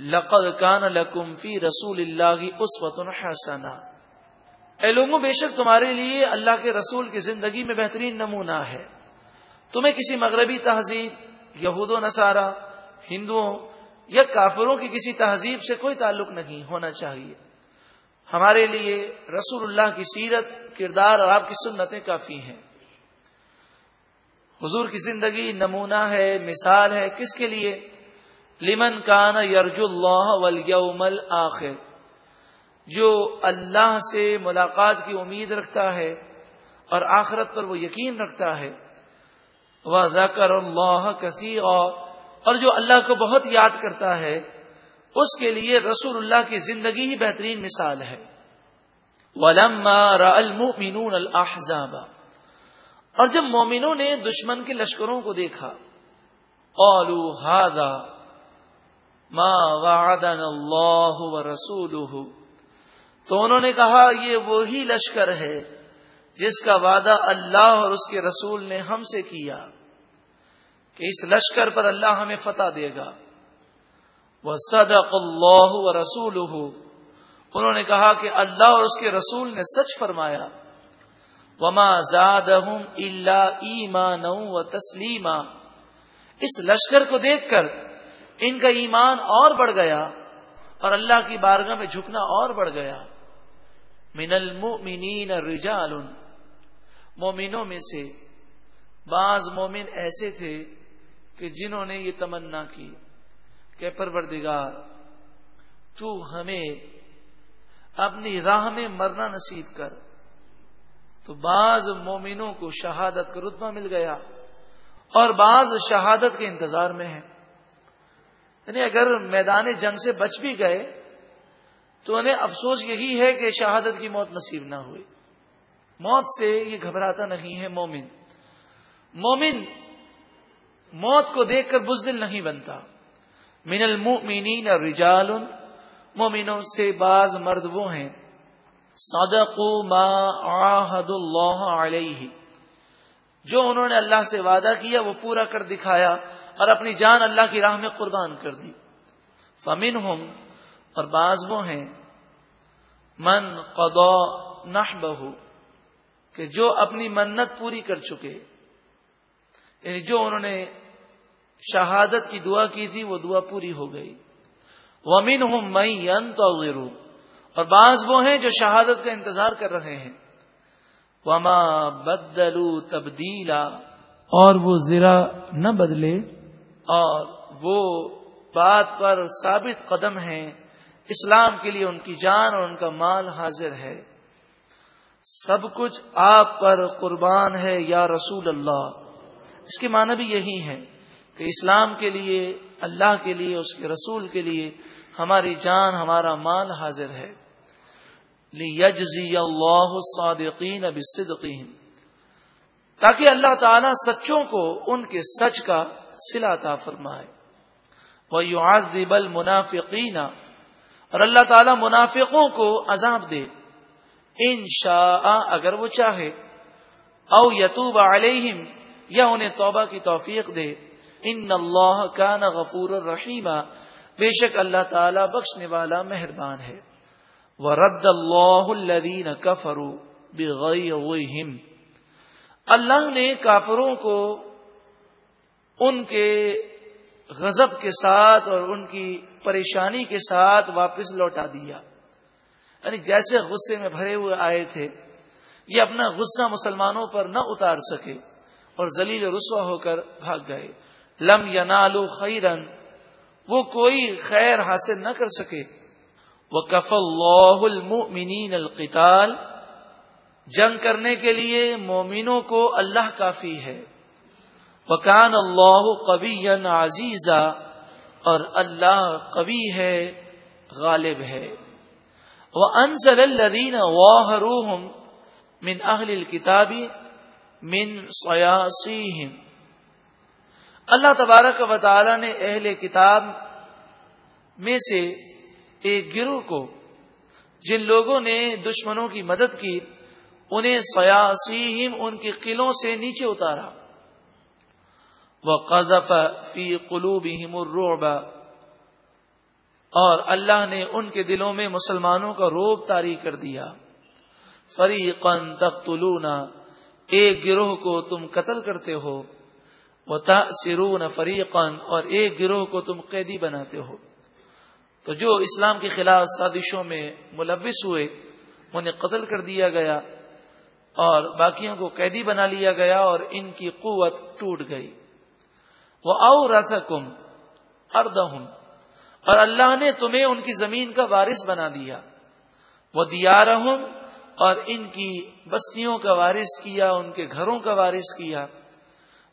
لقد کان لکم فی رسول اللہ کی اس اے لوگوں، بے شک تمہارے لیے اللہ کے رسول کی زندگی میں بہترین نمونہ ہے۔ تمہیں کسی مغربی تہذیب، یہود و نصارہ، ہندوؤں یا کافروں کی کسی تہذیب سے کوئی تعلق نہیں ہونا چاہیے۔ ہمارے لیے رسول اللہ کی سیرت، کردار اور آپ کی سنتیں کافی ہیں۔ حضور کی زندگی نمونہ ہے، مثال ہے۔ کس کے لیے؟ لمن کان یرج اللہ والیوم آخر جو اللہ سے ملاقات کی امید رکھتا ہے اور آخرت پر وہ یقین رکھتا ہے۔ وہ ذکر اللہ کسی اور جو اللہ کو بہت یاد کرتا ہے، اس کے لیے رسول اللہ کی زندگی ہی بہترین مثال ہے۔ المؤمنون الاحزاب اور جب مومنوں نے دشمن کے لشکروں کو دیکھا، قالوا هذا ما وعدنا اللہ و رسول تو انہوں نے کہا، یہ وہی لشکر ہے جس کا وعدہ اللہ اور اس کے رسول نے ہم سے کیا، کہ اس لشکر پر اللہ ہمیں فتح دے گا۔ وہ صدق اللہ و رسول انہوں نے کہا کہ اللہ اور اس کے رسول نے سچ فرمایا۔ وما زاد اللہ ایمان و تسلیمہ اس لشکر کو دیکھ کر ان کا ایمان اور بڑھ گیا اور اللہ کی بارگاہ میں جھکنا اور بڑھ گیا۔ من المؤمنین رجال۔ مومنوں میں سے بعض مومن ایسے تھے کہ جنہوں نے یہ تمنا کی کہ پروردگار، تو ہمیں اپنی راہ میں مرنا نصیب کر۔ تو بعض مومنوں کو شہادت کا رتبہ مل گیا اور بعض شہادت کے انتظار میں ہے یعنی اگر میدان جنگ سے بچ بھی گئے، تو انہیں افسوس یہی ہے کہ شہادت کی موت نصیب نہ ہوئی۔ موت سے یہ گھبراتا نہیں ہے مومن۔ مومن موت کو دیکھ کر بزدل نہیں بنتا۔ من المؤمنین رجال، مومنوں سے بعض مرد وہ ہیں۔ صدقوا ما عاہد اللہ علیہ۔ جو انہوں نے اللہ سے وعدہ کیا وہ پورا کر دکھایا اور اپنی جان اللہ کی راہ میں قربان کر دی۔ فمن ہوں اور بعض وہ ہیں، من قضا نہ بہو کہ جو اپنی منت پوری کر چکے۔ یعنی جو انہوں نے شہادت کی دعا کی تھی، وہ دعا پوری ہو گئی۔ ومن ہوں میں اور بعض وہ ہیں جو شہادت کا انتظار کر رہے ہیں۔ وما بدلو تبدیلا اور وہ ذرا نہ بدلے اور وہ بات پر ثابت قدم ہیں اسلام کے لیے ان کی جان اور ان کا مال حاضر ہے۔ سب کچھ آپ پر قربان ہے یا رسول اللہ۔ اس کے معنی بھی یہی ہے کہ اسلام کے لیے اللہ کے لیے اس کے رسول کے لیے ہماری جان ہمارا مال حاضر ہے۔ یجزی اللہ صادقین اب تاکہ اللہ تعالی سچوں کو ان کے سچ کا سلا فرمائے۔ وہ المنافقین اور اللہ تعالی منافقوں کو عذاب دے۔ ان شاء اگر وہ چاہے۔ او یتوب علیہم یا انہیں توبہ کی توفیق دے۔ ان اللہ کا نہ غفور الرحیم بے شک اللہ تعالی بخشنے والا مہربان ہے۔ وہ رد اللہ الدین کفرو بغیرہم اللہ نے کافروں کو ان کے غضب کے ساتھ اور ان کی پریشانی کے ساتھ واپس لوٹا دیا۔ یعنی جیسے غصے میں بھرے ہوئے آئے تھے، یہ اپنا غصہ مسلمانوں پر نہ اتار سکے اور ذلیل رسوا ہو کر بھاگ گئے۔ لم یا نالو خیرن وہ کوئی خیر حاصل نہ کر سکے۔ وہ اللہ المؤمنین القتال جنگ کرنے کے لیے مومنوں کو اللہ کافی ہے۔ وکان اللہ کبھی عزیزہ اور اللہ قوی ہے، غالب ہے۔ وہ انصل الدین واہ من اہل الکتابی من سیاسیم اللہ تبارک و تعالی نے اہل کتاب میں سے ایک گروہ کو، جن لوگوں نے دشمنوں کی مدد کی، انہیں سیاسیم ان کے قلعوں سے نیچے اتارا۔ وہ قذف فی قلوب الرعب۔ اور اللہ نے ان کے دلوں میں مسلمانوں کا روب تاری کر دیا۔ فریقن تختلون ایک گروہ کو تم قتل کرتے ہو۔ وہ سرون فریقن اور ایک گروہ کو تم قیدی بناتے ہو۔ تو جو اسلام کے خلاف سازشوں میں ملوث ہوئے انہیں قتل کر دیا گیا اور باقیوں کو قیدی بنا لیا گیا اور ان کی قوت ٹوٹ گئی۔ وہ او رسکم اردہم اور اللہ نے تمہیں ان کی زمین کا وارث بنا دیا۔ وہ دیا رہوں اور ان کی بستیوں کا وارث کیا، ان کے گھروں کا وارث کیا۔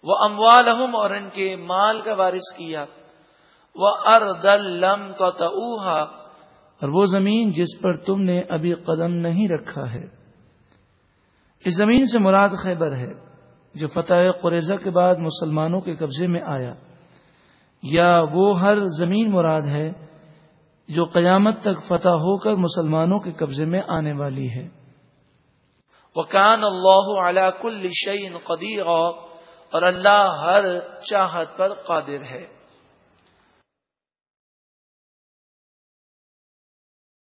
وہ اموال اور ان کے مال کا وارث کیا۔ وہ اردم تو اور وہ زمین جس پر تم نے ابھی قدم نہیں رکھا ہے۔ اس زمین سے مراد خیبر ہے، جو فتح قریضہ کے بعد مسلمانوں کے قبضے میں آیا۔ یا وہ ہر زمین مراد ہے جو قیامت تک فتح ہو کر مسلمانوں کے قبضے میں آنے والی ہے۔ وکان اللہ علا کل شعین قدیر اور اللہ ہر چاہت پر قادر ہے۔